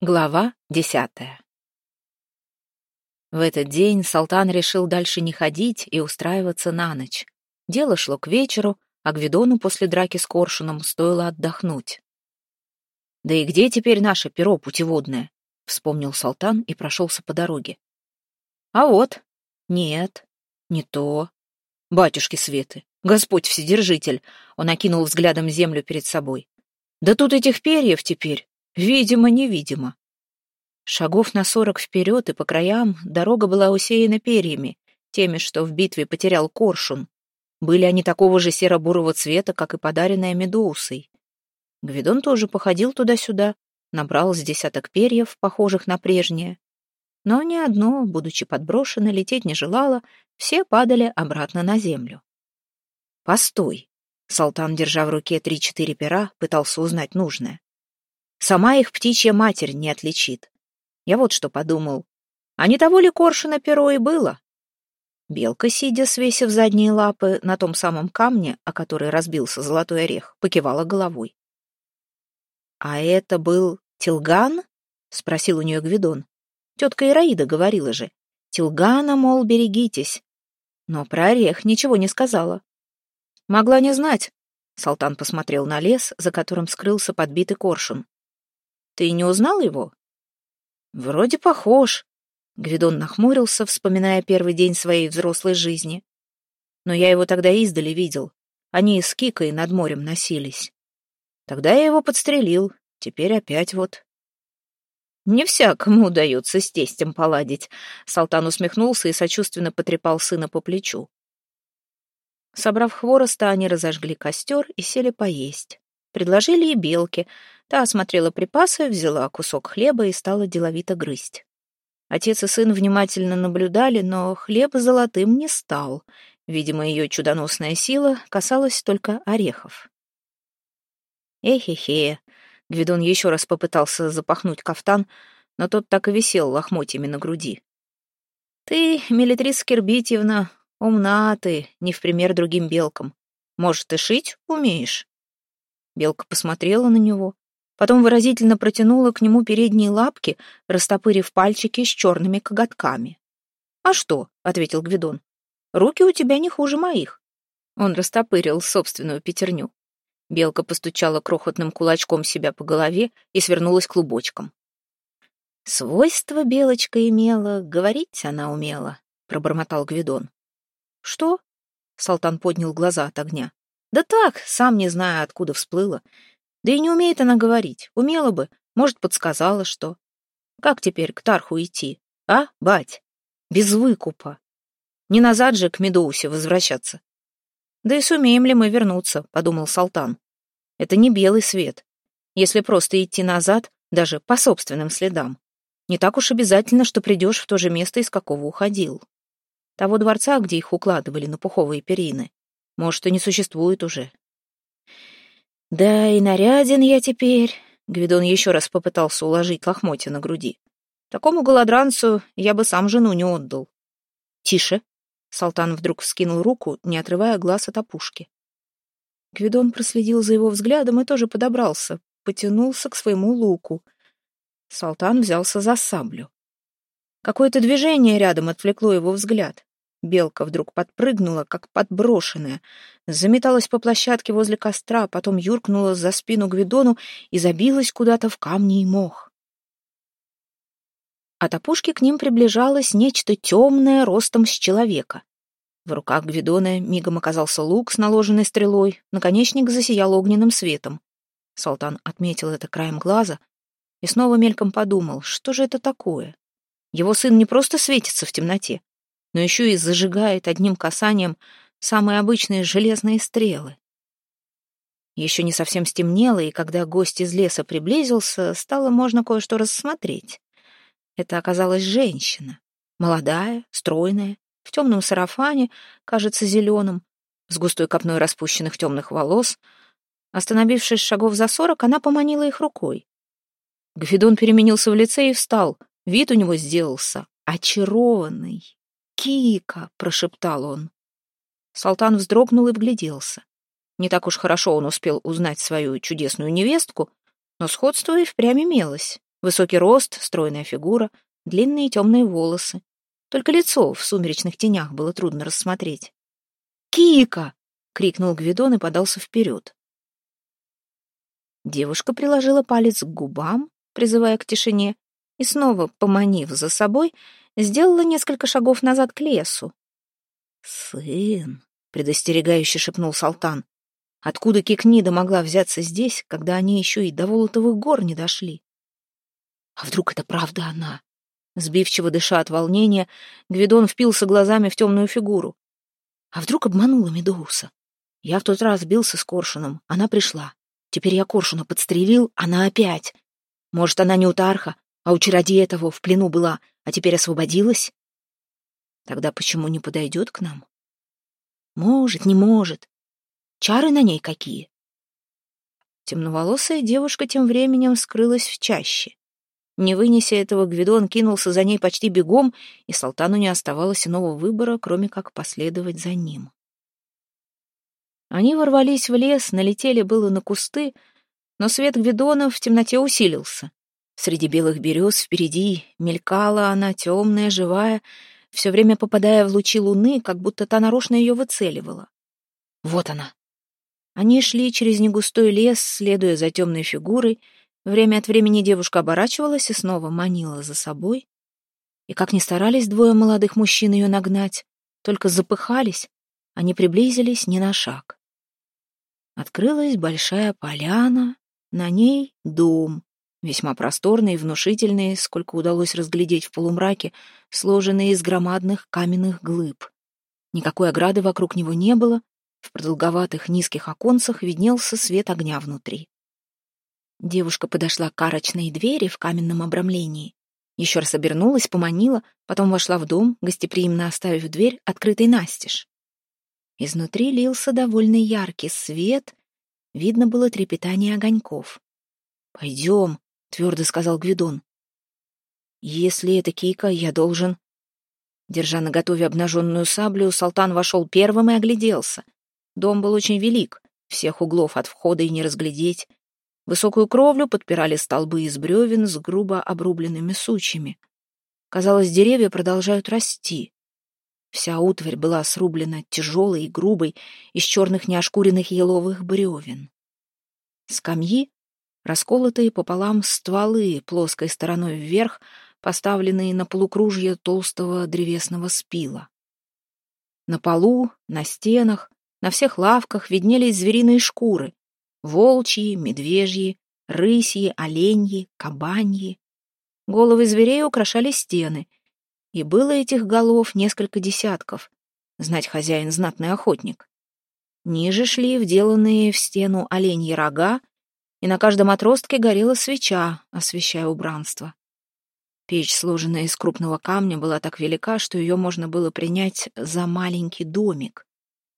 Глава десятая В этот день Салтан решил дальше не ходить и устраиваться на ночь. Дело шло к вечеру, а Гвидону после драки с Коршуном стоило отдохнуть. «Да и где теперь наше перо путеводное?» — вспомнил Салтан и прошелся по дороге. «А вот. Нет, не то. Батюшки Светы, Господь Вседержитель!» — он окинул взглядом землю перед собой. «Да тут этих перьев теперь Видимо-невидимо. Шагов на сорок вперед и по краям дорога была усеяна перьями, теми, что в битве потерял коршун. Были они такого же серо-бурого цвета, как и подаренная Медоусой. Гвидон тоже походил туда-сюда, набрал с десяток перьев, похожих на прежнее. Но ни одно, будучи подброшено, лететь не желало, все падали обратно на землю. «Постой!» — Салтан, держа в руке три-четыре пера, пытался узнать нужное. Сама их птичья матерь не отличит. Я вот что подумал. А не того ли коршуна перо и было? Белка, сидя, свесив задние лапы на том самом камне, о который разбился золотой орех, покивала головой. «А это был Тилган?» — спросил у нее Гвидон. Тетка Ираида говорила же. «Тилгана, мол, берегитесь». Но про орех ничего не сказала. «Могла не знать», — Салтан посмотрел на лес, за которым скрылся подбитый коршун. Ты не узнал его? Вроде похож. Гвидон нахмурился, вспоминая первый день своей взрослой жизни. Но я его тогда издали видел. Они с Кикой над морем носились. Тогда я его подстрелил. Теперь опять вот. Не всякому удается с тестем поладить. Салтан усмехнулся и сочувственно потрепал сына по плечу. Собрав хвороста, они разожгли костер и сели поесть. Предложили и белки — Та осмотрела припасы, взяла кусок хлеба и стала деловито грызть. Отец и сын внимательно наблюдали, но хлеб золотым не стал. Видимо, ее чудоносная сила касалась только орехов. Эхе-хе. Гвидон еще раз попытался запахнуть кафтан, но тот так и висел лохмотьями на груди. «Ты, Мелитрис Кирбитьевна, умна ты, не в пример другим белкам. Может, и шить умеешь?» Белка посмотрела на него, Потом выразительно протянула к нему передние лапки, растопырив пальчики с черными коготками. «А что?» — ответил Гвидон. «Руки у тебя не хуже моих». Он растопырил собственную пятерню. Белка постучала крохотным кулачком себя по голове и свернулась клубочком. «Свойство белочка имела, говорить она умела», — пробормотал Гвидон. «Что?» — Салтан поднял глаза от огня. «Да так, сам не знаю, откуда всплыло. Да и не умеет она говорить. Умела бы, может, подсказала что. Как теперь к Тарху идти, а, бать? Без выкупа. Не назад же к Медоусе возвращаться. Да и сумеем ли мы вернуться, подумал Салтан. Это не белый свет. Если просто идти назад, даже по собственным следам, не так уж обязательно, что придешь в то же место, из какого уходил. Того дворца, где их укладывали на пуховые перины, может, и не существует уже. Да и наряден я теперь. Гвидон еще раз попытался уложить лохмотья на груди. Такому голодранцу я бы сам жену не отдал. Тише. Салтан вдруг вскинул руку, не отрывая глаз от опушки. Гвидон проследил за его взглядом и тоже подобрался, потянулся к своему луку. Салтан взялся за саблю. Какое-то движение рядом отвлекло его взгляд. Белка вдруг подпрыгнула, как подброшенная, заметалась по площадке возле костра, потом юркнула за спину Гвидону и забилась куда-то в камни и мох. От опушки к ним приближалось нечто темное ростом с человека. В руках Гвидона мигом оказался лук с наложенной стрелой, наконечник засиял огненным светом. Салтан отметил это краем глаза и снова мельком подумал, что же это такое? Его сын не просто светится в темноте, но еще и зажигает одним касанием самые обычные железные стрелы. Еще не совсем стемнело, и когда гость из леса приблизился, стало можно кое-что рассмотреть. Это оказалась женщина. Молодая, стройная, в темном сарафане, кажется, зеленым, с густой копной распущенных темных волос. Остановившись шагов за сорок, она поманила их рукой. Гвидон переменился в лице и встал. Вид у него сделался очарованный. «Кика!» — прошептал он. Салтан вздрогнул и вгляделся. Не так уж хорошо он успел узнать свою чудесную невестку, но сходство и впрямь имелось. Высокий рост, стройная фигура, длинные темные волосы. Только лицо в сумеречных тенях было трудно рассмотреть. «Кика!» — крикнул Гвидон и подался вперед. Девушка приложила палец к губам, призывая к тишине, и снова, поманив за собой, сделала несколько шагов назад к лесу. «Сын!» — предостерегающе шепнул Салтан. «Откуда Кикнида могла взяться здесь, когда они еще и до Волотовых гор не дошли?» «А вдруг это правда она?» Сбивчиво дыша от волнения, Гвидон впился глазами в темную фигуру. «А вдруг обманула Медоуса? Я в тот раз бился с Коршуном, она пришла. Теперь я Коршуна подстрелил, она опять. Может, она не у Тарха, а у чародея того в плену была, а теперь освободилась? Тогда почему не подойдет к нам? Может, не может. Чары на ней какие? Темноволосая девушка тем временем скрылась в чаще. Не вынеся этого, Гвидон кинулся за ней почти бегом, и Салтану не оставалось иного выбора, кроме как последовать за ним. Они ворвались в лес, налетели было на кусты, но свет Гвидона в темноте усилился. Среди белых берез впереди мелькала она, темная, живая, все время попадая в лучи луны, как будто та нарочно ее выцеливала. Вот она. Они шли через негустой лес, следуя за темной фигурой. Время от времени девушка оборачивалась и снова манила за собой. И как ни старались двое молодых мужчин ее нагнать, только запыхались, они приблизились не на шаг. Открылась большая поляна, на ней дом, весьма просторный и внушительный, сколько удалось разглядеть в полумраке, сложенный из громадных каменных глыб. Никакой ограды вокруг него не было, в продолговатых низких оконцах виднелся свет огня внутри. Девушка подошла к арочной двери в каменном обрамлении. Еще раз обернулась, поманила, потом вошла в дом, гостеприимно оставив дверь открытой настежь. Изнутри лился довольно яркий свет, видно было трепетание огоньков. «Пойдем», — твердо сказал Гвидон. «Если это Кейка, я должен...» Держа на готове обнаженную саблю, Салтан вошел первым и огляделся. Дом был очень велик, всех углов от входа и не разглядеть. Высокую кровлю подпирали столбы из бревен с грубо обрубленными сучьями. Казалось, деревья продолжают расти. Вся утварь была срублена тяжелой и грубой из черных неошкуренных еловых бревен. Скамьи, расколотые пополам стволы плоской стороной вверх, поставленные на полукружье толстого древесного спила. На полу, на стенах, на всех лавках виднелись звериные шкуры — волчьи, медвежьи, рысьи, оленьи, кабаньи. Головы зверей украшали стены — и было этих голов несколько десятков. Знать хозяин знатный охотник. Ниже шли вделанные в стену оленьи рога, и на каждом отростке горела свеча, освещая убранство. Печь, сложенная из крупного камня, была так велика, что ее можно было принять за маленький домик.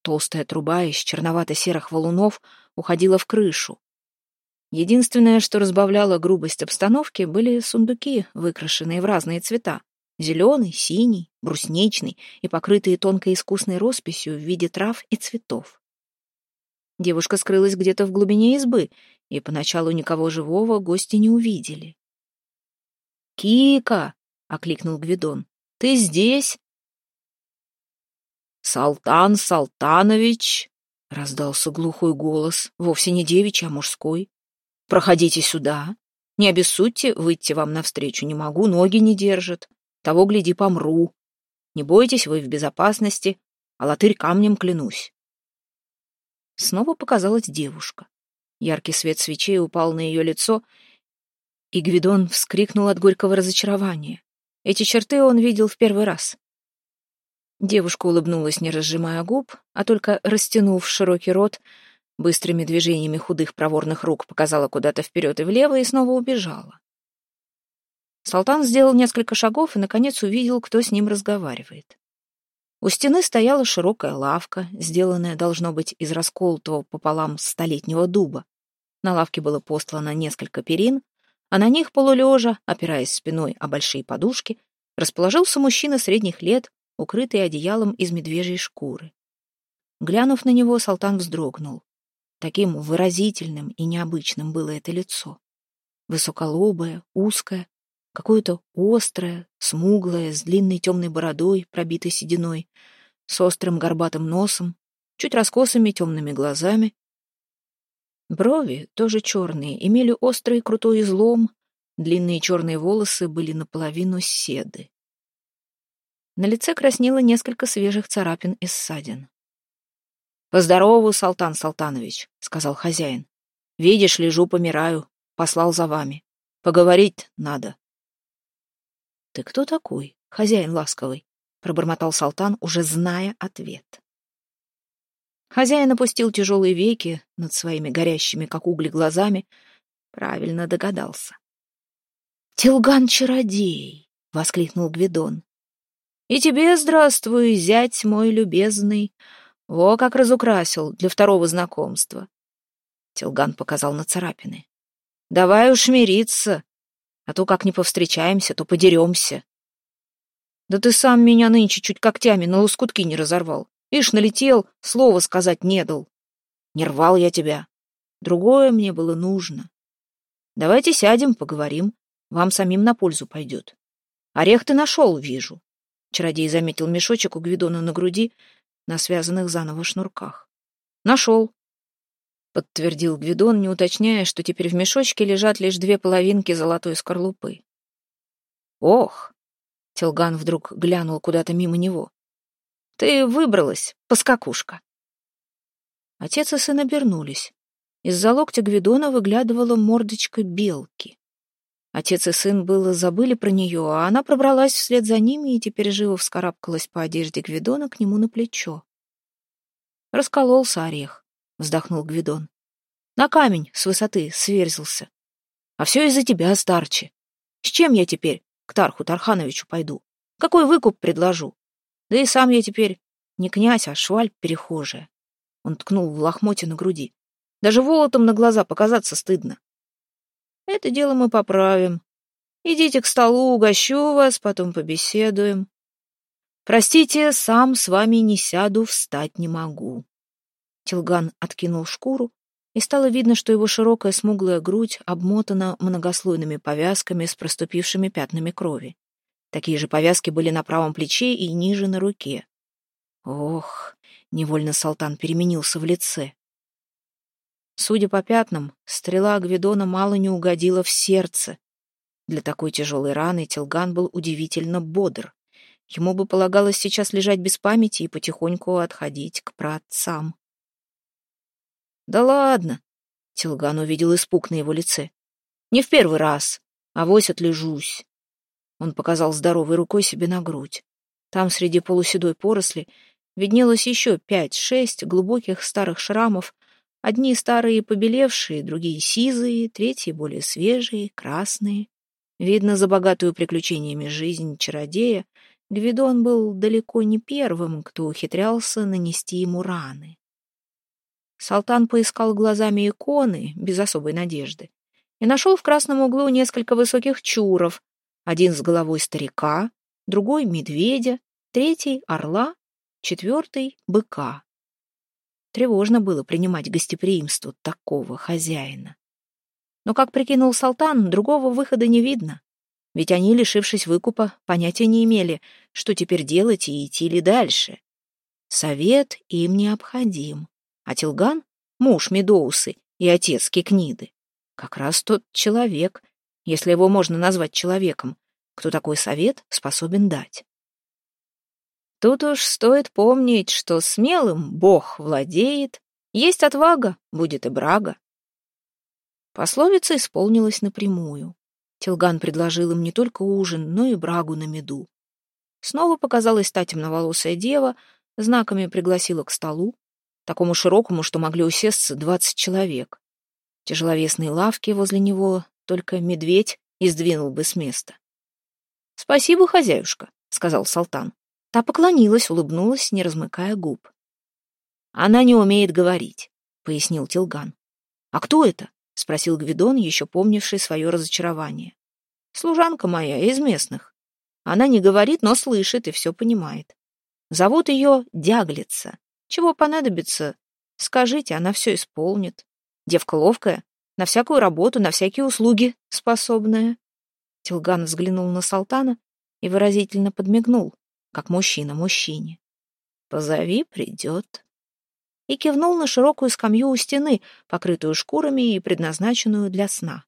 Толстая труба из черновато-серых валунов уходила в крышу. Единственное, что разбавляло грубость обстановки, были сундуки, выкрашенные в разные цвета. Зеленый, синий, брусничный и покрытые тонкой искусной росписью в виде трав и цветов. Девушка скрылась где-то в глубине избы, и поначалу никого живого гости не увидели. «Кика!» — окликнул Гвидон. «Ты здесь?» «Салтан Салтанович!» — раздался глухой голос, вовсе не девичий, а мужской. «Проходите сюда. Не обессудьте, выйти вам навстречу не могу, ноги не держат. Того, гляди, помру. Не бойтесь, вы в безопасности, а латырь камнем клянусь. Снова показалась девушка. Яркий свет свечей упал на ее лицо, и Гвидон вскрикнул от горького разочарования. Эти черты он видел в первый раз. Девушка улыбнулась, не разжимая губ, а только растянув широкий рот, быстрыми движениями худых проворных рук показала куда-то вперед и влево и снова убежала. Салтан сделал несколько шагов и, наконец, увидел, кто с ним разговаривает. У стены стояла широкая лавка, сделанная, должно быть, из расколотого пополам столетнего дуба. На лавке было постлано несколько перин, а на них полулежа, опираясь спиной о большие подушки, расположился мужчина средних лет, укрытый одеялом из медвежьей шкуры. Глянув на него, Салтан вздрогнул. Таким выразительным и необычным было это лицо. высоколобое, узкое, какое-то острое, смуглое, с длинной темной бородой, пробитой сединой, с острым горбатым носом, чуть раскосыми темными глазами. Брови, тоже черные, имели острый крутой излом, длинные черные волосы были наполовину седы. На лице краснело несколько свежих царапин и ссадин. «Поздорову, Салтан Салтанович», — сказал хозяин. «Видишь, лежу, помираю. Послал за вами. Поговорить надо». «Ты кто такой, хозяин ласковый?» — пробормотал Салтан, уже зная ответ. Хозяин опустил тяжелые веки над своими горящими, как угли, глазами. Правильно догадался. «Тилган-чародей!» — воскликнул Гвидон. «И тебе здравствуй, зять мой любезный! Во как разукрасил для второго знакомства!» Тилган показал на царапины. «Давай уж мириться, а то как не повстречаемся, то подеремся». «Да ты сам меня нынче чуть когтями на лоскутки не разорвал. Ишь, налетел, слова сказать не дал. Не рвал я тебя. Другое мне было нужно. Давайте сядем, поговорим. Вам самим на пользу пойдет. Орех ты нашел, вижу. Чародей заметил мешочек у Гвидона на груди, на связанных заново шнурках. Нашел. Подтвердил Гвидон, не уточняя, что теперь в мешочке лежат лишь две половинки золотой скорлупы. Ох! Телган вдруг глянул куда-то мимо него. Ты выбралась, поскакушка. Отец и сын обернулись. Из-за локтя Гвидона выглядывала мордочка белки. Отец и сын было забыли про нее, а она пробралась вслед за ними и теперь живо вскарабкалась по одежде Гвидона к нему на плечо. «Раскололся орех», — вздохнул Гвидон. «На камень с высоты сверзился. А все из-за тебя, старче. С чем я теперь к Тарху Тархановичу пойду? Какой выкуп предложу? Да и сам я теперь не князь, а шваль перехожая. Он ткнул в лохмоте на груди. Даже волотом на глаза показаться стыдно. Это дело мы поправим. Идите к столу, угощу вас, потом побеседуем. Простите, сам с вами не сяду, встать не могу. Тилган откинул шкуру, и стало видно, что его широкая смуглая грудь обмотана многослойными повязками с проступившими пятнами крови. Такие же повязки были на правом плече и ниже на руке. Ох, невольно Салтан переменился в лице. Судя по пятнам, стрела Гвидона мало не угодила в сердце. Для такой тяжелой раны Тилган был удивительно бодр. Ему бы полагалось сейчас лежать без памяти и потихоньку отходить к праотцам. «Да ладно!» — Тилган увидел испуг на его лице. «Не в первый раз, а вось отлежусь. Он показал здоровой рукой себе на грудь. Там, среди полуседой поросли, виднелось еще пять-шесть глубоких старых шрамов, одни старые побелевшие, другие сизые, третьи более свежие, красные. Видно, за богатую приключениями жизнь чародея Гвидон был далеко не первым, кто ухитрялся нанести ему раны. Салтан поискал глазами иконы, без особой надежды, и нашел в красном углу несколько высоких чуров, один с головой старика, другой — медведя, третий — орла, четвертый — быка. Тревожно было принимать гостеприимство такого хозяина. Но, как прикинул Салтан, другого выхода не видно. Ведь они, лишившись выкупа, понятия не имели, что теперь делать и идти ли дальше. Совет им необходим. А Тилган, муж Медоусы и отец Кикниды, как раз тот человек, если его можно назвать человеком, кто такой совет способен дать. Тут уж стоит помнить, что смелым Бог владеет, есть отвага, будет и брага. Пословица исполнилась напрямую. Тилган предложил им не только ужин, но и брагу на меду. Снова показалась та темноволосая дева, знаками пригласила к столу, такому широкому, что могли усесться двадцать человек. Тяжеловесные лавки возле него только медведь издвинул бы с места. «Спасибо, хозяюшка», — сказал Салтан. Та поклонилась, улыбнулась, не размыкая губ. «Она не умеет говорить», — пояснил Тилган. «А кто это?» — спросил Гвидон, еще помнивший свое разочарование. «Служанка моя, из местных. Она не говорит, но слышит и все понимает. Зовут ее Дяглица. Чего понадобится, скажите, она все исполнит. Девка ловкая, на всякую работу, на всякие услуги способная. Тилган взглянул на Салтана и выразительно подмигнул, как мужчина мужчине. «Позови, придет». И кивнул на широкую скамью у стены, покрытую шкурами и предназначенную для сна.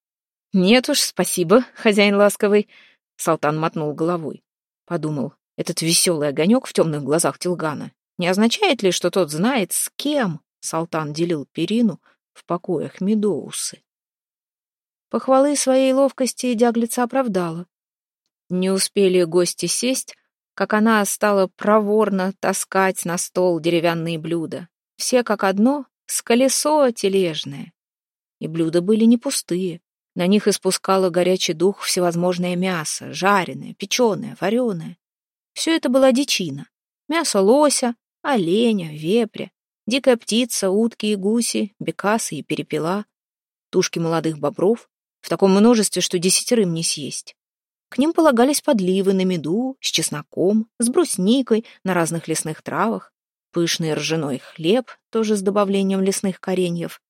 «Нет уж, спасибо, хозяин ласковый», — Салтан мотнул головой. Подумал, этот веселый огонек в темных глазах Тилгана не означает ли, что тот знает, с кем Салтан делил перину в покоях Медоусы? Похвалы своей ловкости Дяглица оправдала. Не успели гости сесть, как она стала проворно таскать на стол деревянные блюда. Все как одно, с колесо тележное. И блюда были не пустые. На них испускало горячий дух всевозможное мясо, жареное, печеное, вареное. Все это была дичина. Мясо лося, оленя, вепря, дикая птица, утки и гуси, бекасы и перепела, тушки молодых бобров, в таком множестве, что десятерым не съесть. К ним полагались подливы на меду, с чесноком, с брусникой, на разных лесных травах, пышный ржаной хлеб, тоже с добавлением лесных кореньев.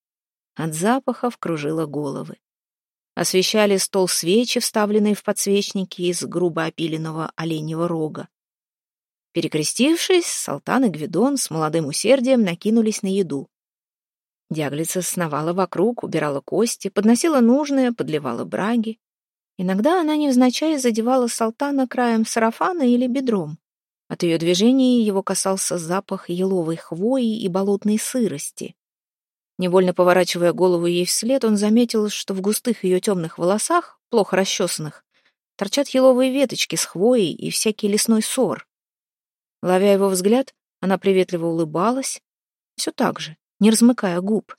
От запахов кружило головы. Освещали стол свечи, вставленные в подсвечники из грубо опиленного оленьего рога. Перекрестившись, Салтан и Гвидон с молодым усердием накинулись на еду. Дяглица сновала вокруг, убирала кости, подносила нужное, подливала браги. Иногда она невзначай задевала Салтана краем сарафана или бедром. От ее движений его касался запах еловой хвои и болотной сырости. Невольно поворачивая голову ей вслед, он заметил, что в густых ее темных волосах, плохо расчесанных, торчат еловые веточки с хвоей и всякий лесной сор. Ловя его взгляд, она приветливо улыбалась, все так же, не размыкая губ.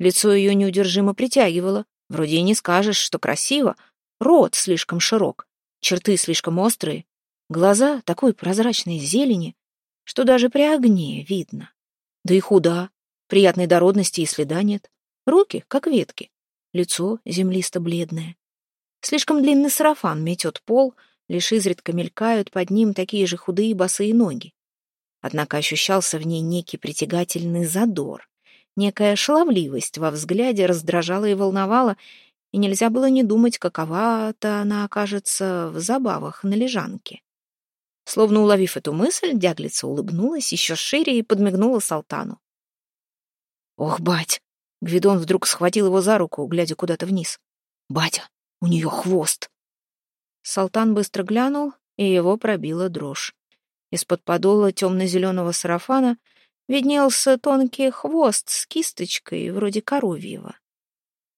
Лицо ее неудержимо притягивало, вроде и не скажешь, что красиво, рот слишком широк, черты слишком острые, глаза такой прозрачной зелени, что даже при огне видно. Да и худа, приятной дородности и следа нет. Руки, как ветки, лицо землисто-бледное. Слишком длинный сарафан метет пол — лишь изредка мелькают под ним такие же худые босые ноги. Однако ощущался в ней некий притягательный задор, некая шаловливость во взгляде раздражала и волновала, и нельзя было не думать, какова-то она окажется в забавах на лежанке. Словно уловив эту мысль, дяглица улыбнулась еще шире и подмигнула Салтану. «Ох, бать!» — Гвидон вдруг схватил его за руку, глядя куда-то вниз. «Батя, у нее хвост!» Салтан быстро глянул, и его пробила дрожь. Из-под подола темно-зеленого сарафана виднелся тонкий хвост с кисточкой, вроде коровьего.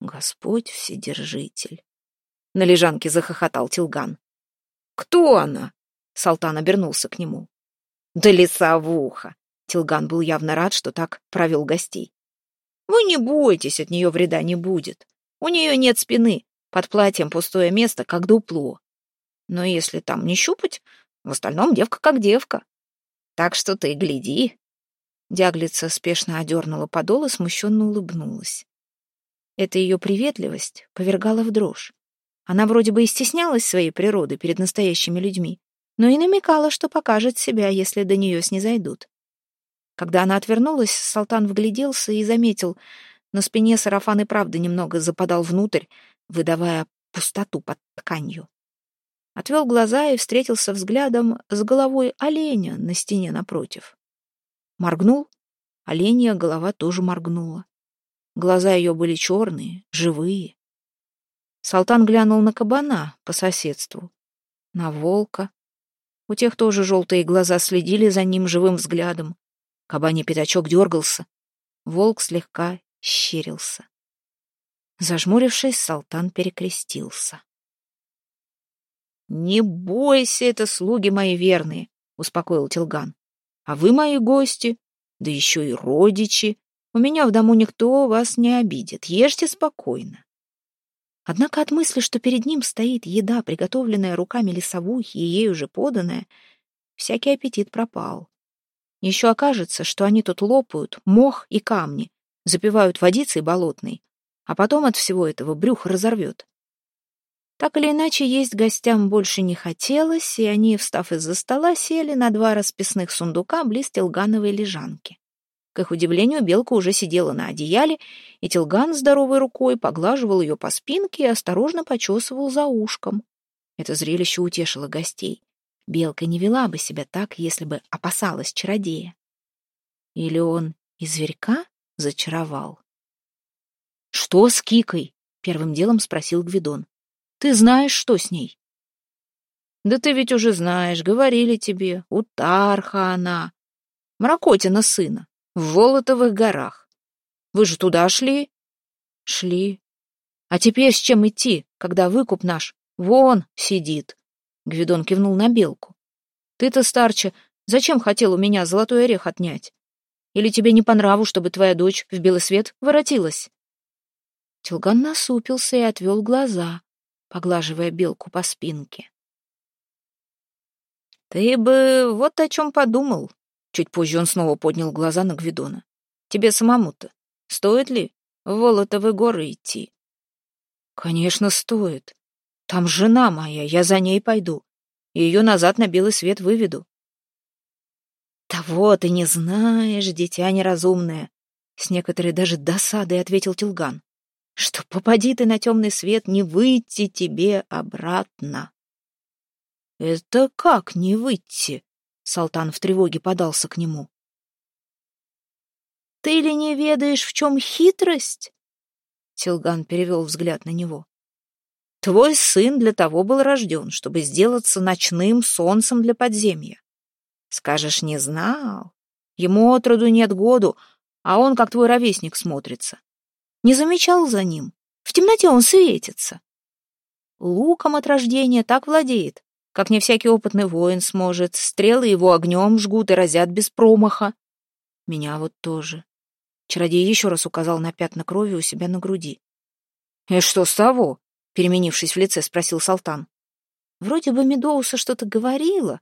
Господь Вседержитель. На лежанке захохотал Тилган. «Кто она?» Салтан обернулся к нему. «Да лесовуха!» Тилган был явно рад, что так провел гостей. «Вы не бойтесь, от нее вреда не будет. У нее нет спины, под платьем пустое место, как дупло. Но если там не щупать, в остальном девка как девка. Так что ты гляди. Дяглица спешно одернула подол и смущенно улыбнулась. Эта ее приветливость повергала в дрожь. Она вроде бы и стеснялась своей природы перед настоящими людьми, но и намекала, что покажет себя, если до нее снизойдут. Когда она отвернулась, Салтан вгляделся и заметил, на спине сарафан и правда немного западал внутрь, выдавая пустоту под тканью отвел глаза и встретился взглядом с головой оленя на стене напротив. Моргнул, оленья голова тоже моргнула. Глаза ее были черные, живые. Салтан глянул на кабана по соседству, на волка. У тех тоже желтые глаза следили за ним живым взглядом. Кабаний пятачок дергался. Волк слегка щерился. Зажмурившись, Салтан перекрестился. «Не бойся, это слуги мои верные», — успокоил Тилган. «А вы мои гости, да еще и родичи. У меня в дому никто вас не обидит. Ешьте спокойно». Однако от мысли, что перед ним стоит еда, приготовленная руками лесовухи и ей уже поданная, всякий аппетит пропал. Еще окажется, что они тут лопают мох и камни, запивают водицей болотной, а потом от всего этого брюх разорвет. Так или иначе, есть гостям больше не хотелось, и они, встав из-за стола, сели на два расписных сундука близ Телгановой лежанки. К их удивлению, белка уже сидела на одеяле, и Тилган здоровой рукой поглаживал ее по спинке и осторожно почесывал за ушком. Это зрелище утешило гостей. Белка не вела бы себя так, если бы опасалась чародея. Или он и зверька зачаровал? «Что с Кикой?» — первым делом спросил Гвидон. «Ты знаешь, что с ней?» «Да ты ведь уже знаешь, говорили тебе, у Тарха она, Мракотина сына, в Волотовых горах. Вы же туда шли? Шли. А теперь с чем идти, когда выкуп наш вон сидит? Гвидон кивнул на белку. Ты-то, старче, зачем хотел у меня золотой орех отнять? Или тебе не по нраву, чтобы твоя дочь в белый свет воротилась? Тилган насупился и отвел глаза, поглаживая белку по спинке. «Ты бы вот о чем подумал, Чуть позже он снова поднял глаза на Гвидона. «Тебе самому-то стоит ли в Волотовы горы идти?» «Конечно, стоит. Там жена моя, я за ней пойду. Ее назад на белый свет выведу». «Того ты не знаешь, дитя неразумное», — с некоторой даже досадой ответил Тилган, «что попади ты на темный свет, не выйти тебе обратно». «Это как не выйти?» Салтан в тревоге подался к нему. «Ты ли не ведаешь, в чем хитрость?» Тилган перевел взгляд на него. «Твой сын для того был рожден, чтобы сделаться ночным солнцем для подземья. Скажешь, не знал? Ему отроду нет году, а он, как твой ровесник, смотрится. Не замечал за ним. В темноте он светится. Луком от рождения так владеет, как не всякий опытный воин сможет. Стрелы его огнем жгут и разят без промаха. Меня вот тоже. Чародей еще раз указал на пятна крови у себя на груди. «И что с того?» — переменившись в лице, спросил Салтан. Вроде бы Медоуса что-то говорила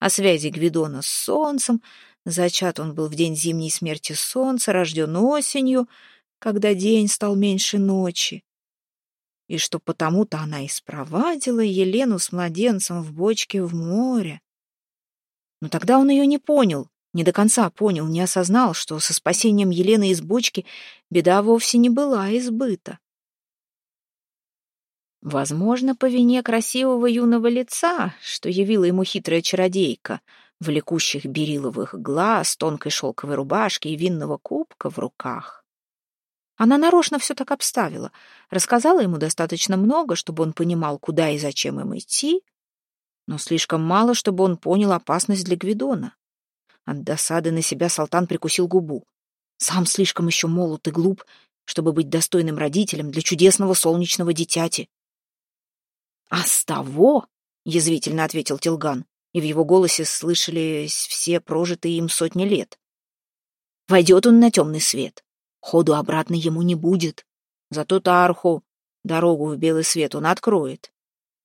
о связи Гвидона с солнцем. Зачат он был в день зимней смерти солнца, рожден осенью, когда день стал меньше ночи и что потому-то она и спровадила Елену с младенцем в бочке в море. Но тогда он ее не понял, не до конца понял, не осознал, что со спасением Елены из бочки беда вовсе не была избыта. Возможно, по вине красивого юного лица, что явила ему хитрая чародейка, влекущих бериловых глаз, тонкой шелковой рубашки и винного кубка в руках. Она нарочно все так обставила, рассказала ему достаточно много, чтобы он понимал, куда и зачем им идти, но слишком мало, чтобы он понял опасность для Гвидона. От досады на себя Салтан прикусил губу. Сам слишком еще молод и глуп, чтобы быть достойным родителем для чудесного солнечного дитяти. «А с того», — язвительно ответил Тилган, и в его голосе слышались все прожитые им сотни лет, — «войдет он на темный свет, Ходу обратно ему не будет. Зато Тарху дорогу в белый свет он откроет.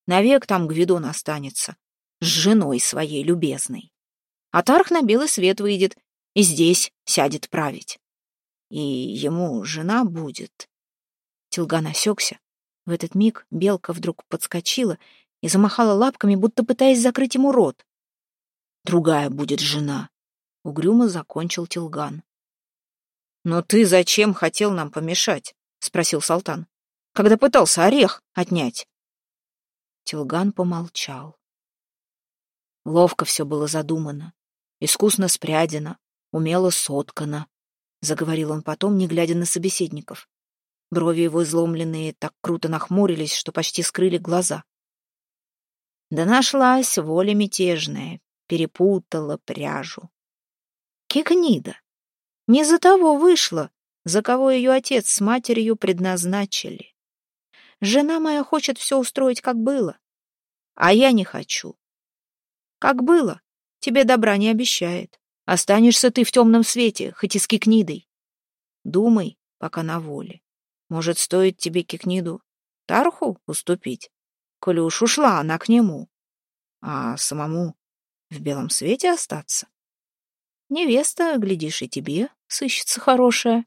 Навек там Гвидон останется, с женой своей любезной. А Тарх на белый свет выйдет и здесь сядет править. И ему жена будет. Тилган осекся. В этот миг белка вдруг подскочила и замахала лапками, будто пытаясь закрыть ему рот. Другая будет жена. Угрюмо закончил Тилган. «Но ты зачем хотел нам помешать?» — спросил Салтан. «Когда пытался орех отнять?» Тилган помолчал. Ловко все было задумано, искусно спрядено, умело соткано, — заговорил он потом, не глядя на собеседников. Брови его изломленные так круто нахмурились, что почти скрыли глаза. Да нашлась воля мятежная, перепутала пряжу. Кикнида, не за того вышла, за кого ее отец с матерью предназначили. Жена моя хочет все устроить, как было, а я не хочу. Как было, тебе добра не обещает. Останешься ты в темном свете, хоть и с кикнидой. Думай, пока на воле. Может, стоит тебе кикниду Тарху уступить, коли ушла она к нему, а самому в белом свете остаться? Невеста, глядишь, и тебе сыщется хорошая.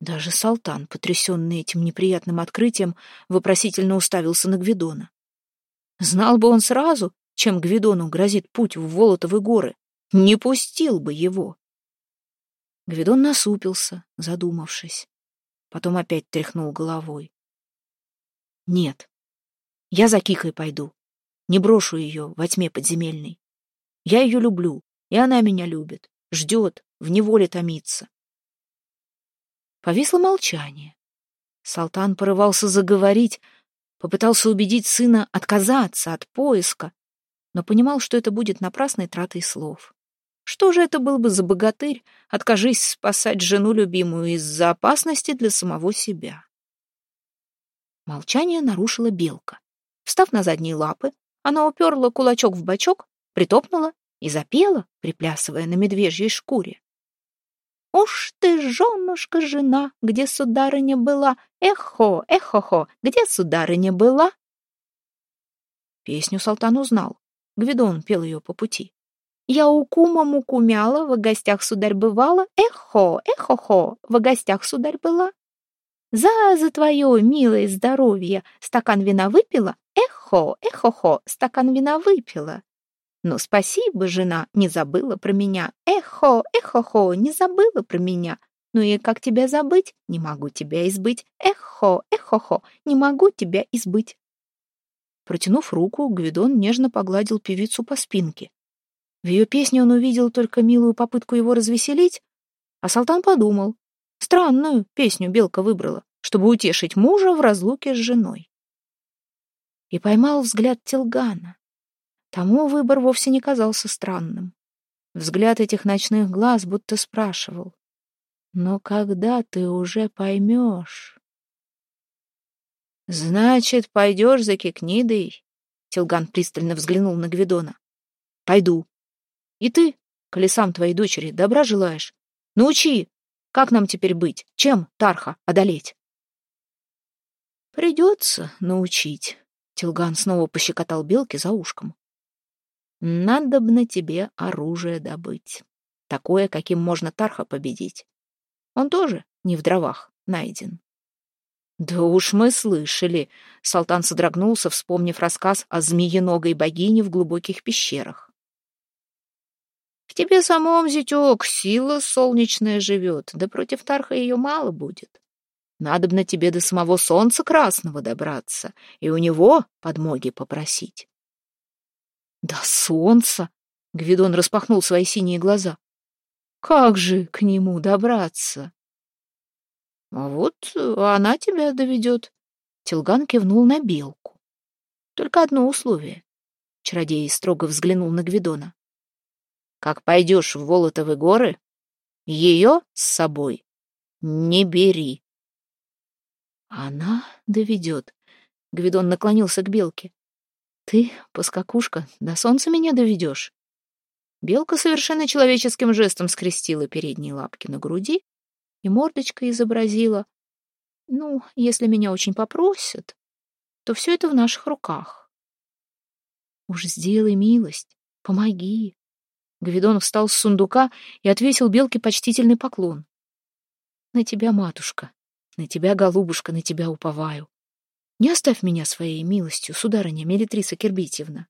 Даже Салтан, потрясенный этим неприятным открытием, вопросительно уставился на Гвидона. Знал бы он сразу, чем Гвидону грозит путь в Волотовы горы, не пустил бы его. Гвидон насупился, задумавшись. Потом опять тряхнул головой. Нет, я за Кикой пойду. Не брошу ее во тьме подземельной. Я ее люблю, и она меня любит, ждет, в неволе томится. Повисло молчание. Салтан порывался заговорить, попытался убедить сына отказаться от поиска, но понимал, что это будет напрасной тратой слов. Что же это был бы за богатырь, откажись спасать жену любимую из-за опасности для самого себя? Молчание нарушила белка. Встав на задние лапы, она уперла кулачок в бочок, притопнула и запела, приплясывая на медвежьей шкуре. «Уж ты, женушка, жена, где сударыня была? Эхо, эхо-хо, где сударыня была?» Песню Салтан узнал. Гвидон пел ее по пути. Я у кума муку мяла, в гостях, сударь, бывала. Эхо, эхо-хо, в гостях, сударь, была. За, за твое милое здоровье стакан вина выпила? Эхо, эхо-хо, стакан вина выпила. Ну, спасибо, жена, не забыла про меня. Эхо, эхо-хо, не забыла про меня. Ну и как тебя забыть? Не могу тебя избыть. Эхо, эхо-хо, не могу тебя избыть. Протянув руку, Гвидон нежно погладил певицу по спинке. В ее песне он увидел только милую попытку его развеселить, а Салтан подумал, странную песню Белка выбрала, чтобы утешить мужа в разлуке с женой. И поймал взгляд Тилгана. Тому выбор вовсе не казался странным. Взгляд этих ночных глаз будто спрашивал, «Но когда ты уже поймешь?» «Значит, пойдешь за Кикнидой?» Тилган пристально взглянул на Гвидона. «Пойду», и ты, колесам твоей дочери, добра желаешь? Научи, как нам теперь быть? Чем Тарха одолеть? Придется научить. Тилган снова пощекотал белки за ушком. Надо бы на тебе оружие добыть. Такое, каким можно Тарха победить. Он тоже не в дровах найден. Да уж мы слышали. Салтан содрогнулся, вспомнив рассказ о змееногой богине в глубоких пещерах. В тебе самом, зятек, сила солнечная живет, да против Тарха ее мало будет. Надобно тебе до самого солнца красного добраться и у него подмоги попросить. До солнца? Гвидон распахнул свои синие глаза. Как же к нему добраться? Вот она тебя доведет. Тилган кивнул на белку. Только одно условие. Чародей строго взглянул на Гвидона. Как пойдешь в Волотовы горы, ее с собой не бери. Она доведет. Гвидон наклонился к белке. Ты, поскакушка, до солнца меня доведешь. Белка совершенно человеческим жестом скрестила передние лапки на груди и мордочкой изобразила. Ну, если меня очень попросят, то все это в наших руках. Уж сделай милость, помоги. Гвидон встал с сундука и отвесил белке почтительный поклон. «На тебя, матушка, на тебя, голубушка, на тебя уповаю. Не оставь меня своей милостью, сударыня Мелитриса Кирбитьевна».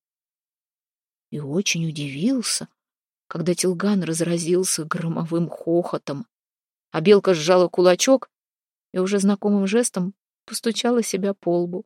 И очень удивился, когда Тилган разразился громовым хохотом, а белка сжала кулачок и уже знакомым жестом постучала себя по лбу.